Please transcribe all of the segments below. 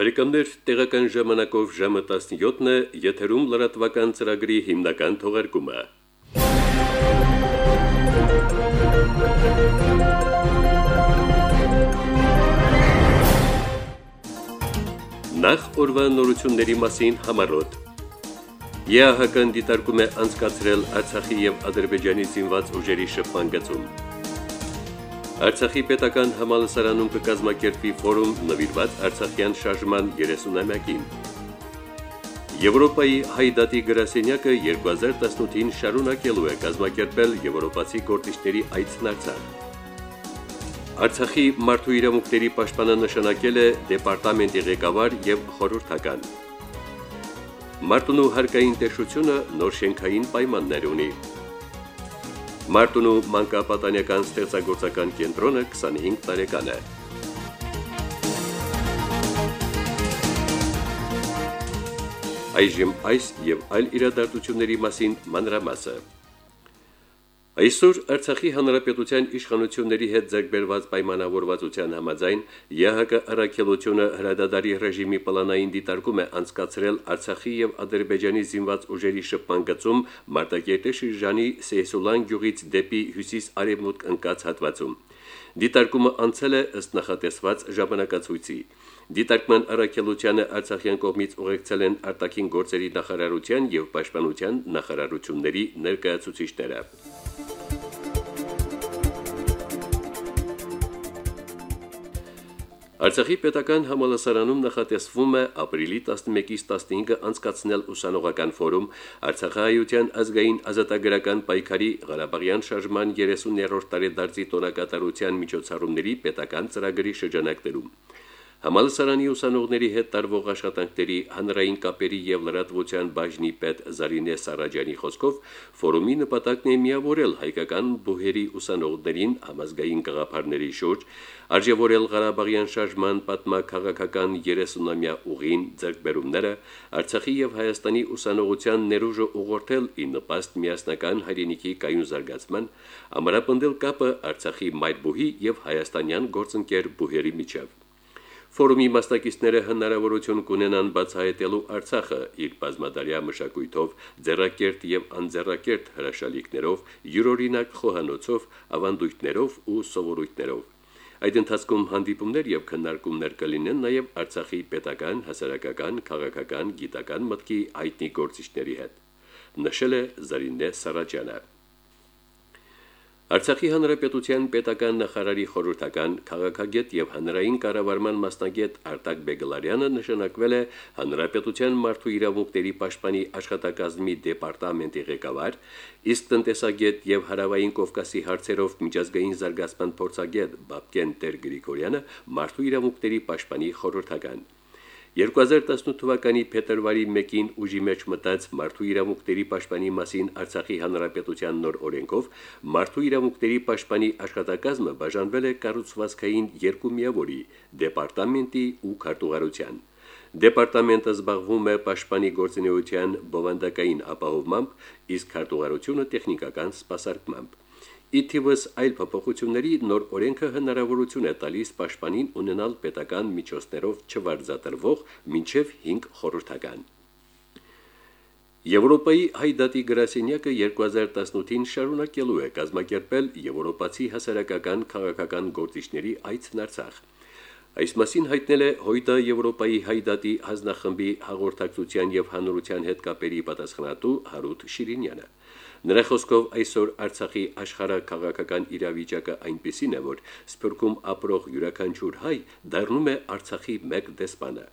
Բարեկամներ, տեղական ժամանակով ժամը 17-ն է, եթերում լրատվական ծրագրի հիմնական թողարկումը։ Նախ օրվա նորությունների մասին համարոտ։ ԵԱՀԿ-ն դիտարկում է անցկացրել Արցախի եւ Ադրբեջանի զինված ուժերի շփման գծում։ Արցախի պետական համալսարանում կկազմակերպվի ֆորում նվիրված Արցախյան շարժման 30-ամյակին։ Եվրոպայի հայդատի գրասենյակը 2018-ին շարունակելու է կազմակերպել եվրոպացի գործիչների այցն Արցախ։ Արցախի մարդու իրավունքների պաշտպանը նշանակել է դեպարտամենտի ղեկավար եւ խորհրդական։ Մարտունու հարկային տեսությունը նոր շենքային պայմաններ ունի։ Մարտունու մանկապատանեկան ստեղծագործական կենտրոնը 25 տարեկան է։ Այժմ այս եւ այլ իրադարձությունների մասին մանրամասը։ Այսօր Արցախի հանրապետության իշխանությունների հետ ձեռքբերված պայմանավորվածության համաձայն ԵՀԿ առաքելությունը հրադադարի ռեժիմի պլանային դիտարկում է անցկացրել Արցախի եւ Ադրբեջանի զինված ուժերի շփման գծում Մարտակերտի շրջանի Սեյսուլան գյուղից դեպի հյուսիս-արևմուտք ընկած հատվածում։ Դիտարկումը անցել է ըստ նախատեսված ժամանակացույցի։ Դիտարկման առաքելությանը Արցախյան կողմից ուղեկցել են արտաքին գործերի նախարարության եւ պաշտպանության նախարարությունների ներկայացուցիչները։ Արցախի պետական համալսարանում նախատեսվում է ապրիլի 11-ից 15-ը անցկացնել ուսանողական ֆորում Արցախահայության ազգային ազատագրական պայքարի Ղարաբաղյան շարժման 30-րդ տարեդարձի տոնակատարության միջոցառումների պետական ծրագրի շրջանակներում։ Համալսարանի ուսանողների հետ տարվող աշխատանքների հանրային կապերի եւ լրատվության բաժնի պետ Զարինե Սարաջյանի խոսքով ֆորումի նպատակն է միավորել հայկական բուհերի ուսանողներին համազգային գաղափարների շուրջ, արժևորել Ղարաբաղյան շարժման պատմակաղակական 30-ամյա ուղին ձեռքբերումները, Արցախի եւ Հայաստանի ուսանողության ներուժը ուղղորդել ի նպաստ միասնական հայրենիքի կայուն զարգացման, ամրապնդել կապը Արցախի մայրբուհի եւ հայաստանյան գործընկեր բուհերի միջև։ Ֆորումի մասնակիցները հնարավորություն կունենան բացահայտելու Արցախը իր բազմադարյա մշակույթով, ձեռակերտ եւ անձեռակերտ հրաշալիքներով, յուրօրինակ խոհանոցով, ավանդույթներով ու սովորույթներով։ Այդ ընթացքում հանդիպումներ եւ քննարկումներ կլինեն նաեւ Արցախի պետական, հասարակական, քաղաքական, գիտական մտքի հայտնի գործիչների հետ։ Նշել է Զարինե Սարաջյանը։ Արցախի հանրապետության պետական նախարարի խորհրդական քաղաքագետ եւ հանրային կառավարման մասնագետ Արտակ Բեգլարյանը նշանակվել է հանրապետության մարդու իրավունքների պաշտպանի աշխատակազմի դեպարտամենտի ղեկավար, իսկ տնտեսագետ եւ հարավային Կովկասի հարցերով միջազգային զարգացման փորձագետ Բաբկեն Տեր Գրիգորյանը մարդու իրավունքների պաշտպանի խորհրդական 2018 թվականի փետրվարի 1-ին ուժի մեջ մտած Մարդու իրավունքների պաշտպանի մասին Արցախի հանրապետության նոր օրենքով Մարդու իրավունքների պաշտպանի աշխատակազմը բաժանվել է կառուցվածքային երկու միավորի՝ դեպարտամենտի ու քարտուղարության։ Դեպարտամենտը զբաղվում է պաշտպանի գործունեության բովանդակային ապահովմամբ, իսկ քարտուղարությունը տեխնիկական սպասարկմամբ։ Իթիվս այլ փոփոխությունների նոր օրենքը հնարավորություն է տալիս պաշտպանին ունենալ պետական միջոցներով չվարձատրվող մինչև 5 խորհրդական։ Եվրոպայի հայդատի գրասենյակը 2018-ին շարունակելու է կազմակերպել եվրոպացի հասարակական քաղաքական գործիչների այցն Արցախ։ Այս մասին հայտնել է Հույդա Եվրոպայի հայդատի հանձնախմբի հաղորդակցության եւ հանրության հետ կապերի պատասխանատու Հարութ Շիրինյանը։ Նրա խոսքով այսօր Արցախի աշխարհակաղակական իրավիճակը այնպիսին է, որ Սփյուռքում ապրող յուրաքանչյուր հայ դառնում է Արցախի մեկ դեսպանը։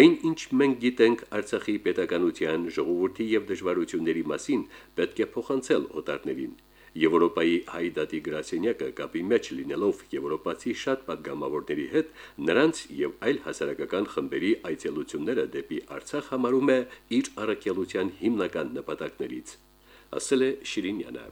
Այն ինչ մենք գիտենք Արցախի պետականության, ժողովրդի եւ դժվարությունների մասին, պետք է փոխանցել օտարներին։ Եվրոպայի հայդատի գրասենյակը կապի մեջ լինելով եվրոպացի շատ падգամավորների հետ նրանց եւ այլ հասարակական խմբերի այցելությունները դեպի Արցախ համարում է իր առաքելության հիմնական նպատակներից ասել է Շիրինյանը։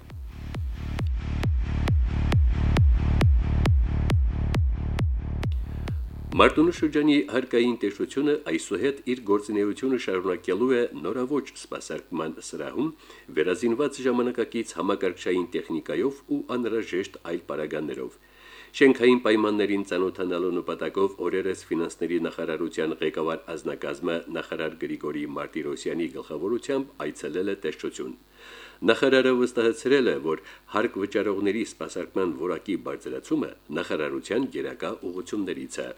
Մարտունու շրջանի հարկային տեսությունը այսուհետ իր գործունեությունը շարունակելու է նորավոճ սպասարկման սրահում վերազինված ժամանակակից համակարգչային տեխնիկայով ու անհրաժեշտ այլ պարագաներով։ Շենքային պայմաններին ցանոթանալու նպատակով օրերս ֆինանսների նախարարության ղեկավար ազնագազմը նախարար Գրիգորի Մարտիրոսյանի գլխավորությամբ այցելել է տեսչություն։ Նախարարը վստահեցրել է, որ հարկ վճարողների սպասարկման որակի բարձրացումը նախարարության գերակա ուղղություններից է։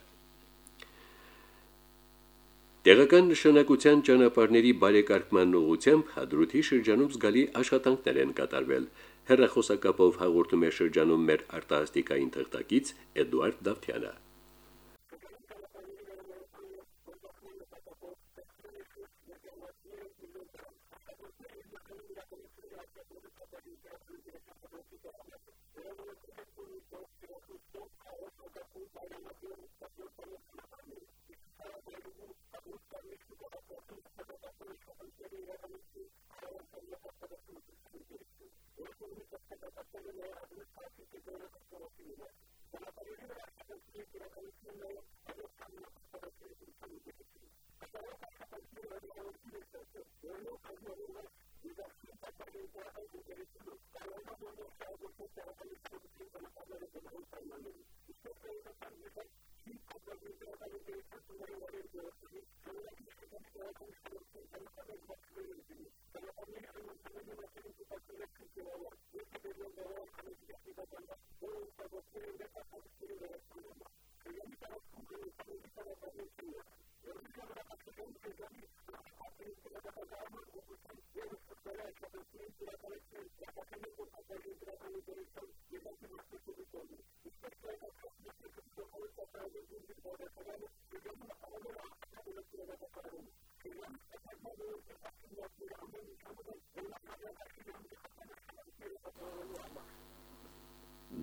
Տեղական նշանակության ճանապարհների բարեկարգման ուղղությամբ հադրութի շրջանում զգալի աշխատանքներ են կատարվել։ Հերրախոսակապով հաղորդում է շրջանում մեր արտասթիկային թղթակից Էդուարդ Դավթյանը։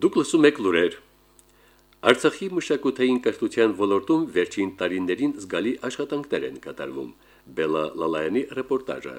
Դուք լսում եք լուրեր։ Արցախի մշակութային կրթության ոլորտում վերջին տարիներին զգալի աշխատանքներ են կատարվում։ Բելա Լալայանի ռեպորտաժը։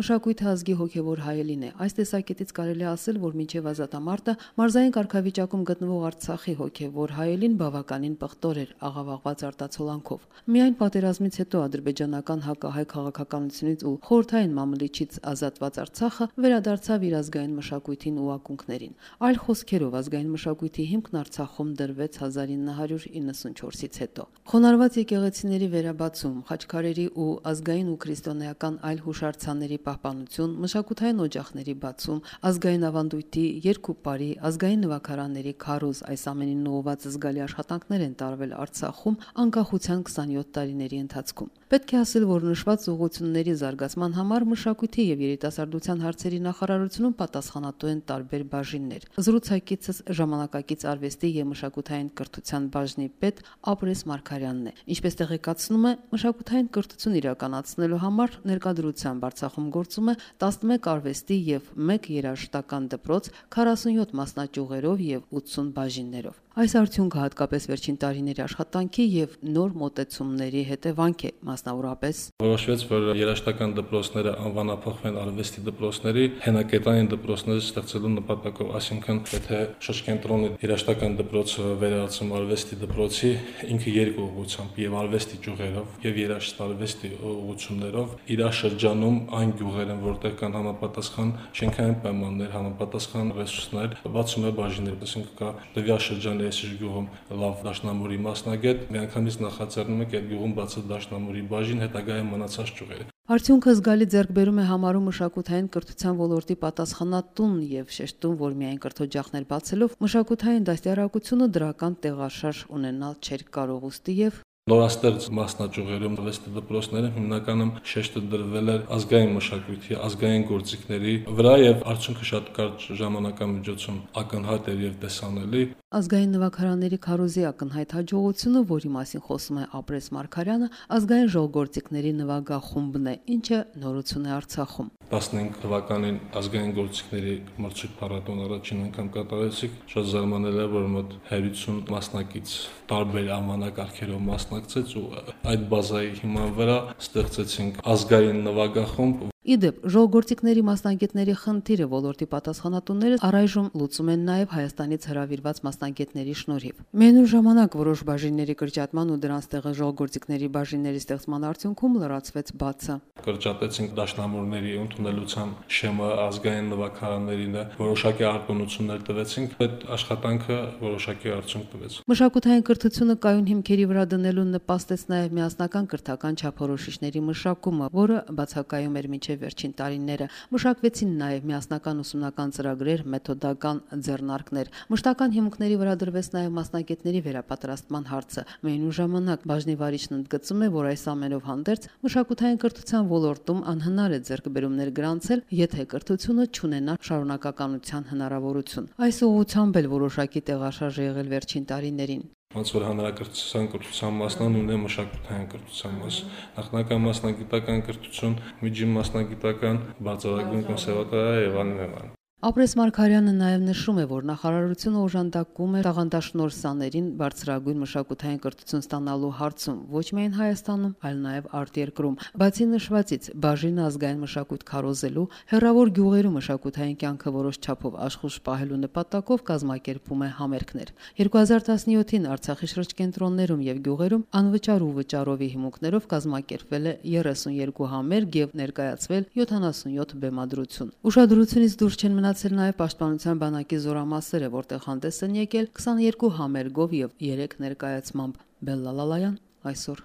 Մշակույթը ազգի հոգևոր հայելին է։ Այս տեսակետից կարելի ասել, որ մինչև ազատամարտը մարզային կարգավիճակում գտնվող Արցախի հոգևոր հայելին բավականին պղտոր էր աղավաղված արտացոլանքով։ Միայն պատերազմից հետո ադրբեջանական հակահայ քաղաքականությունից ու խորթային մամլիչից ազատված Արցախը վերադարձավ իր ազգային մշակույթին ու ակունքներին։ Այլ խոսքերով ազգային մշակույթի հիմքն Արցախում դրվեց 1994-ից հետո։ Խոնարհված եկեղեցիների վերաբացում, խաչքարերի ու ազգային ու քրիստոնեական այլ հուշարձանների պահպանություն, մշակութային օջախների բացում, ազգային ավանդույթի, երկուպարի, ազգային նվագարանների քարոզ այս ամենին ուղղված զգալի աշխատանքներ են տարվել Արցախում անկախության 27 տարիների ընթացքում։ Պետք է ասել, որ նշված ուղղությունների զարգացման համար մշակույթի եւ երիտասարդության հարցերի նախարարությունում պատասխանատու են տարբեր բաժիններ։ Զրուցակիցս ժամանակակից արվեստի եւ մշակութային կրթության բաժնի պետ Ապրես Մարկարյանն է։ Ինչպես տեղեկացնում է, մշակութային կրթություն իրականացնելու համար ներկայդրությամբ Արցախում գործում է 11 արվեստի եւ 1 երաժշտական դպրոց 47 մասնաճյուղերով եւ 80 բաժիններով։ Այս արդյունքը հատկապես վերջին տարիների աշխատանքի եւ նոր մոտեցումների հետևանք է, մասնավորապես որոշվեց, որ երաշտական դպրոցները անվանափոխվեն արվեստի դպրոցների, հենակետային դպրոցները ստեղծելու նպատակով, այսինքն եթե շրջենտրոնի երաշտական դպրոցը վերածում արվեստի դպրոցի, ինքը երկու ուղղությամբ եւ արվեստի ճյուղերով եւ երաշտարվեստի ուղղություններով իր շրջանում այն գյուղերը, որտեղ կան համապատասխան շենքային պայմաններ, համապատասխան ռեսուրսներ, բացում է բաժիններ, այսինքն կա տվյալ շրջանի այս գյուղում լավ դաշնամուրի մասնագետ, միանգամից նախաձեռնում եք այդ գյուղում բացել դաշնամուրի բաժին, հետագայում մնացած ճյուղերը։ Արդյունքը զգալի ձեռքբերում է համարում մշակութային կրթության ոլորտի պատասխանատուն եւ շեշտում, որ միայն կրթօջախներ բացելով մշակութային դաստիարակությունը դրական տեղաշարժ ունենալ չէր կարող ուստի եւ Նորաստեղծ մասնաճյուղերում վեստի դպրոցները հիմնականում շեշտը դրվել էր ազգային մշակույթի, ազգային գործիքների վրա եւ արդյունքը շատ կարճ ժամանակամիջոցում ակնհայտ էր եւ տեսանելի։ Ազգային նվագարանների քարոզի ակնհայտ հաջողությունը, որի մասին խոսում է Ապրես Մարկարյանը, ազգային ժողովրդիկների նվագախումբն է, ինչը նորություն է Արցախում։ 15 թվականին ազգային գործիքների մրցույթ փառատոն առաջին անգամ կատարեցիք։ Շատ զարմանալի է, որ մոտ 50 մասնակից տարբեր անվանակարգերով մասնակցեց ու այդ բազայի հիման վրա ստեղծեցինք ազգային նվագախումբ, Իդեպ ժողովրդիկների մասնագետների խնդիրը ոլորտի պատասխանատուները առայժմ լուծում են նաև Հայաստանից հրավիրված մասնագետների շնորհիվ։ Մենու ժամանակ որոշ բաժինների կրճատման ու դրանց տեղը ժողովրդիկների բաժինների ստեղծման արդյունքում լրացվեց բացը։ Կրճատեցինք դաշնամուրների ընդունելության շեմը ազգային նվագարաններին, որոշակի արտոնություններ տվեցինք, այդ աշխատանքը որոշակի արդյունք տվեց։ Մշակութային կրթությունը կայուն հիմքերի վրա դնելուն նպաստեց նաև միասնական կրթական չափորոշիչների մշակումը, որը բացակայում էր մինչև վերջին տարիները։ Մշակվեցին նաև միասնական ուսումնական ծրագրեր, մեթոդական ձեռնարկներ։ Մշտական հիմունքների վրա դրվեց նաև մասնագետների վերապատրաստման հարցը։ Մենու ժամանակ բաժնի վարիչն ընդգծում է, որ այս ամենով հանդերձ մշակութային կրթության ոլորտում անհնար է ձեռքբերումներ գրանցել, եթե կրթությունը չունենա շարունակականության հնարավորություն։ Այս ուղղությամբ էլ որոշակի տեղաշարժ եղել վերջին տարիներին ոնց որ հանրակրթության կրթության մասն ունեն մշակութային կրթության մաս նախնական մասնագիտական կրթություն միջին մասնագիտական բարձրագույն կոնսերվատորիա եւ այլն Ապրես Մարկարյանը նաև նշում է, որ նախարարությունը օժանդակում է տաղանդաշնոր սաներին բարձրագույն մշակութային կրթություն ստանալու հարցում ոչ միայն Հայաստանում, այլ նաև արտերկրում։ Բացի նշվածից, բաժին ազգային մշակույթ քարոզելու, հերավոր գյուղերում մշակութային կյանքը որոշ չափով աշխուժ պահելու նպատակով կազմակերպում է համերգներ։ 2017-ին Արցախի շրջկենտրոններում եւ գյուղերում անվճար ու վճարովի հիմունքներով կազմակերպվել է 32 համերգ եւ ներկայացվել 77 բեմադրություն։ Ուշադրությունից դուրս չեն մնա մնացել նաև Պաշտպանության բանակի զորամասերը, որտեղ հանդես են եկել 22 համերգով եւ 3 ներկայացմամբ։ Բելլալալայան այսօր։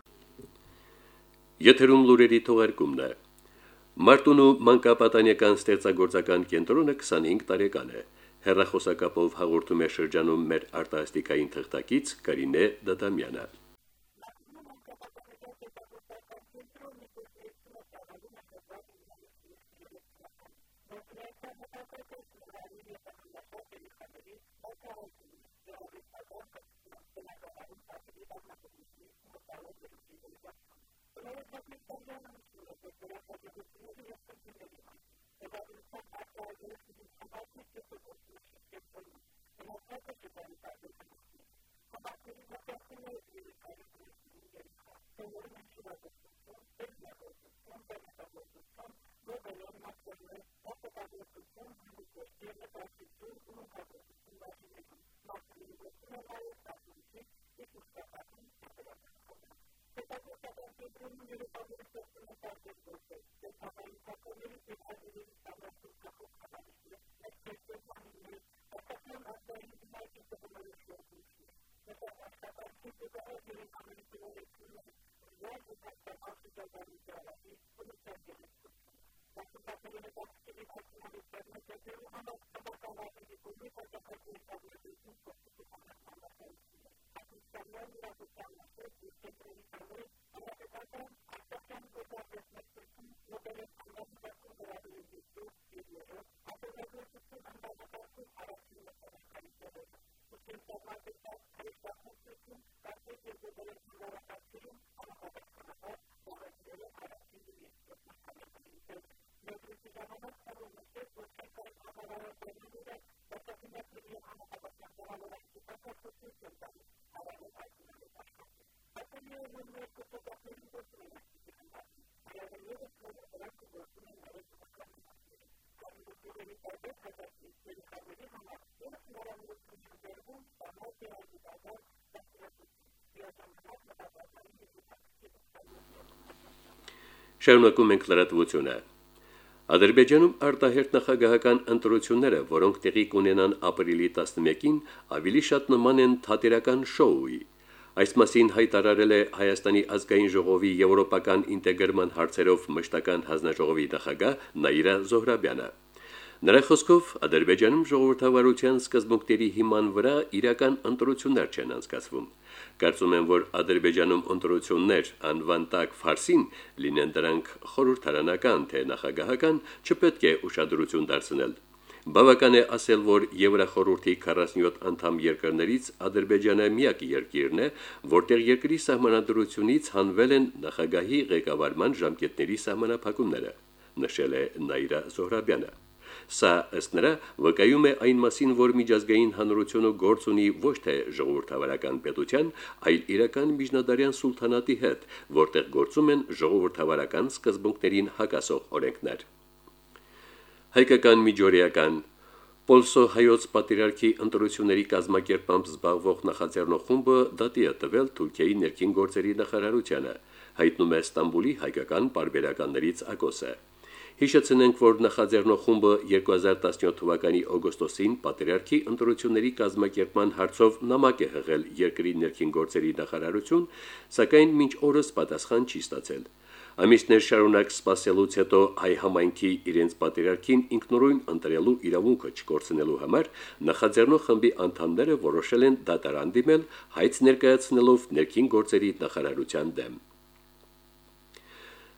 Եթերում լուրերի թողարկումն է։ Մարտունու մանկապատանեկան ստեղծագործական կենտրոնը 25 տարեկան է։ Հերրախոսակապով հաղորդում է շրջանում մեր արտասթիկային թղթակից Կարինե Դադամյանը։ Gracias. Շարունակում ենք լրատվությունը։ Ադրբեջանում արտահերտ նախագահական ընտրությունները, որոնք տեղի կունենան ապրիլի 11-ին, ավելի շատ նման են թատերական շոուի։ Այս մասին հայտարարել է Հայաստանի ազգային ժողովի եվրոպական ինտեգրման հարցերով մշտական հանձնաժողովի նախագահ Նաիրա Զոհրաբյանը։ Նրա խոսքով Ադրբեջանում ժողովրդավարության սկզբունքների հիման վրա իրական ընտրություններ չեն անցկացվում։ Կարծում եմ, որ Ադրբեջանում ընտրություններ անվան տակ ֆարսին լինեն դրանք խորհրդարանական թե նախագահական, չպետք է ուշադրություն դարձնել։ Բավական է ասել, որ Եվրախորհրդի 47 անդամ երկրներից Ադրբեջանը միակ երկիրն է, որտեղ երկրի սահմանադրությունից հանվել են նախագահի ղեկավարման ժամկետների սահմանափակումները, նշել է Նաիրա Զոհրաբյանը։ Սա ըստ նրա վկայում է այն մասին, որ միջազգային հանրությունը գործ ունի ոչ թե ժողովրդավարական պետության, այլ իրական միջնադարյան սուլթանատի հետ, որտեղ գործում են ժողովրդավարական սկզբունքներին հակասող օրենքներ։ Հայկական միջօրեական Պոլսո հայոց պատրիարքի ընտրությունների կազմակերպամբ զբաղվող նախաձեռնող խումբը դատի է տվել Թուրքիայի ներքին գործերի նախարարությանը, հայտնում է Ստամբուլի հայկական բարբերականներից ակոսը։ Հիշեցնենք, որ նախաձեռնող խումբը 2017 թվականի օգոստոսին Պատրիարքի ընտրությունների կազմակերպման հարցով նամակ է հղել երկրի ներքին գործերի նախարարություն, սակայն մինչ օրս պատասխան չի ստացել։ Ամիսներ շարունակ սпасելուց հետո հայ համայնքի իրենց պատերարքին ինքնուրույն ընտրելու իրավունքը չկորցնելու համար նախաձեռնող խմբի անդամները որոշել են դատարան դիմել հայց ներկայացնելով ներքին գործերի նախարարության դեմ։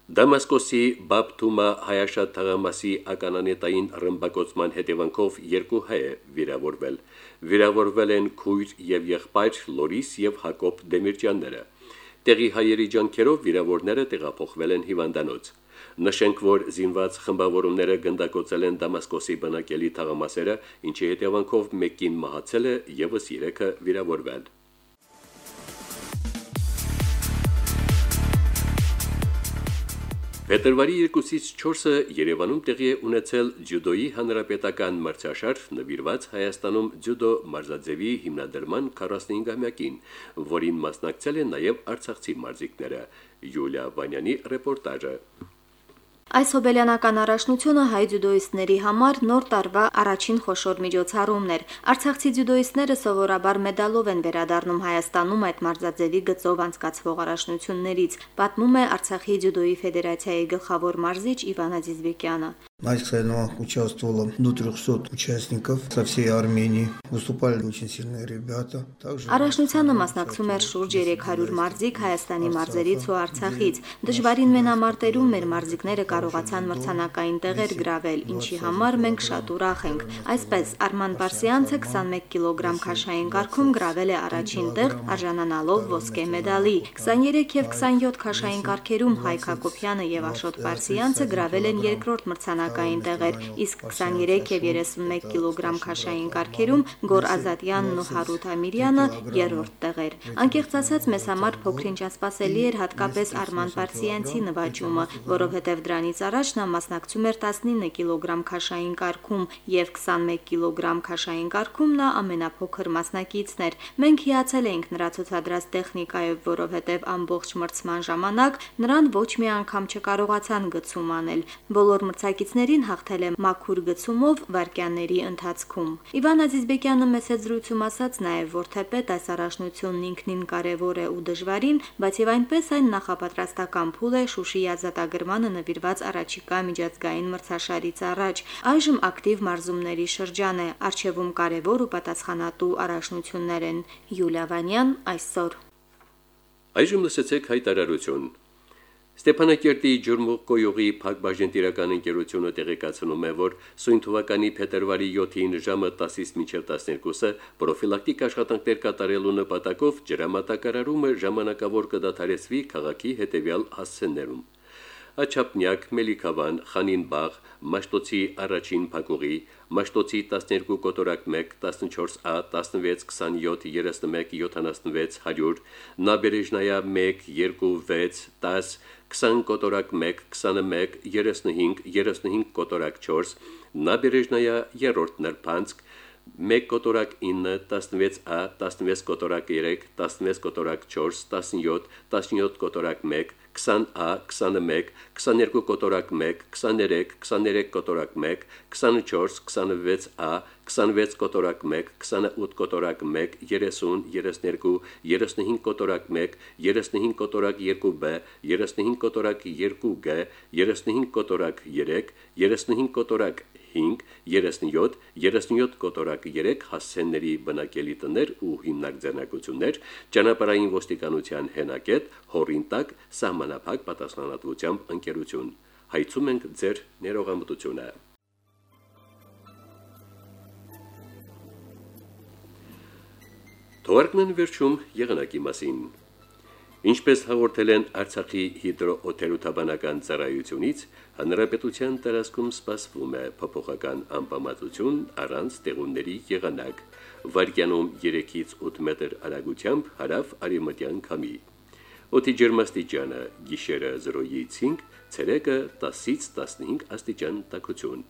Դամասկոսի Բաբթումա հայաշատ թղամասի ականանետային ռմբակոծման հետևանքով երկու հայ է վիրավորվել։ Վիրավորվել են քույր եւ եղբայր Լորիս եւ Հակոբ Դեմիրճյանները։ Տեղի հայերի ջանքերով վիրավորները տեղափոխվել են հիվանդանոց։ Նշենք, որ զինված խմբավորումները գնդակոծել են Դամասկոսի բնակելի թաղամասերը, ինչի հետևանքով մեկին մահացել է եւս 3-ը վիրավորվել։ Փետրվարի 2-ից 4-ը Երևանում տեղի է ունեցել ջյուդոյի հանրապետական մրցաշար նվիրված Հայաստանում ջյուդո մարզաձևի հիմնադրման 45-ամյակին, որին մասնակցել են նաև Արցախցի մարզիկները։ Յուլիա Վանյանի ռեպորտաժը։ Այս հոբելյանական առաջնությունը հայ ձյուդոիստների համար նոր տարվա առաջին խոշոր միջոցառումն էր։ Արցախցի ձյուդոիստները սովորաբար մեդալով են վերադառնում Հայաստանում այդ մարզաձևի գծով անցկացվող առաջնություններից, պատմում է Արցախի ձյուդոյի ֆեդերացիայի գլխավոր մարզիչ Իվան Ազիզբեկյանը։ На соревнованиях участвовало до 300 участников со всей Армении. Выступали очень сильные ребята. Также Առաջնությանը մասնակցում էր շուրջ 300 մարզիկ Հայաստանի մարզերից ու Արցախից։ Դժվարին մենամարտերում մեր մարզիկները կարողացան մրցանակային տեղեր գրավել, ինչի համար մենք շատ ուրախ ենք։ Այսպես Արման Բարսյանցը 21 կիլոգրամ քաշային կարգում գրավել է առաջին տեղ, արժանանալով ոսկե մեդալի։ 23 եւ 27 քաշային կարգերում Հայկ Հակոբյանը եւ Աշոտ Բարսյանցը գրավել են երկրորդ մրցանակ ժամանակային տեղեր, իսկ 23 եւ 31 կիլոգրամ քաշային կարգերում Գոր Ազատյանն ու Հարութ Ամիրյանը երրորդ տեղեր։ Անկեղծ ասած, մեզ համար փոքրինչ ասպասելի էր հատկապես Արման Պարսյանցի նվաճումը, որովհետև դրանից առաջ նա մասնակցում էր 19 կիլոգրամ քաշային կարգում եւ 21 կիլոգրամ քաշային կարգում նա ամենափոքր մասնակիցն էր։ Մենք հիացել էինք նրա ցուցադրած տեխնիկայով, որովհետև ամբողջ մրցման ժամանակ նրան ոչ մի անգամ չկարողացան գցում անել։ Բոլոր մրցակիցները Մյուսներին հաղթել է մաքուր գցումով վարկյանների ընթացքում։ Իվան Ազիզբեկյանը մեծ զրույցում ասաց նաև, որ թեպետ այս առաջնությունն ինքնին կարևոր է ու դժվարին, բայց եւ այնպես այն նախապատրաստական փուլ է Շուշիի ազատագրմանը նվիրված առաջիկա միջազգային մրցաշարից առաջ։ Այժմ ակտիվ մարզումների շրջան է, արժևում կարևոր ու պատասխանատու առաջնություններ են։ Յուլիա Վանյան այսօր Այժմ լսեցեք հայտարարություն։ Ստեփանակերտի ջուրմուկոյուղի Փակbaşın տիրական ընկերությունը տեղեկացնում է, որ սույն թվականի փետրվարի 7-ին ժամը 10-ից մինչև 12-ը պրոֆիլակտիկ աշխատանքներ կատարելու նպատակով ջրամատակարարումը ժամանակավոր կդադարեցվի քաղաքի հետևյալ հասցեներում։ Աչափնյակ, Մելիքավան, Խանինբաղ, Մաշտոցի առաջին փակուղի, Մաշտոցի 12 կոտորակ 1 14A 16 27 31 76 100, Նաբերեժնայա 1 2 6 10 20 կոտորակ 1 21 35 35 կոտորակ 4, Նաբերեժնայա երրորդ նրբանցք 1 կոտորակ 9, 16A, 16 կոտորակ 3, 16 կոտորակ 4, 17, 17 կոտորակ 1, 20A, 21, 22 կոտորակ 1, 23, 23 կոտորակ 1, 24, 26A, 26 կոտորակ 1, 28 կոտորակ 1, 30, 32, 35 կոտորակ 1, 35 կոտորակ 2B, 35 կոտորակ 2G, 35 կոտորակ 3, 35 կոտորակ 5, 37, 37 կոտորակ 3 հասցենների բնակելի տներ ու հիմնակ ձեռնարկություններ, ճանապարհային ոստիկանության հենակետ, հորինտակ, սահմանափակ պատասխանատվությամբ ընկերություն։ Հայցում ենք ձեր ներողամտությունը։ Թվարկնեն վերջում եղանակի մասին։ Ինչպես հաղորդել են Արցախի հիդրոօթերոթաբանական ծառայությունից, հանրապետության տարածքում սպասվում է փոփոխական անբավարարություն առանց տեղումների եղանակ, վարկյանում 3-ից 8 մետր արագությամբ հարավ արևմտյան քամի։ Օդի ջերմաստիճանը՝ գիշերը 0-ից 5, ցերեկը 10-ից 15 աստիճան տաքություն։